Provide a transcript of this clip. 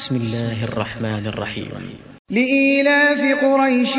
بسم الله الرحمن الرحيم. لإيلاف قريش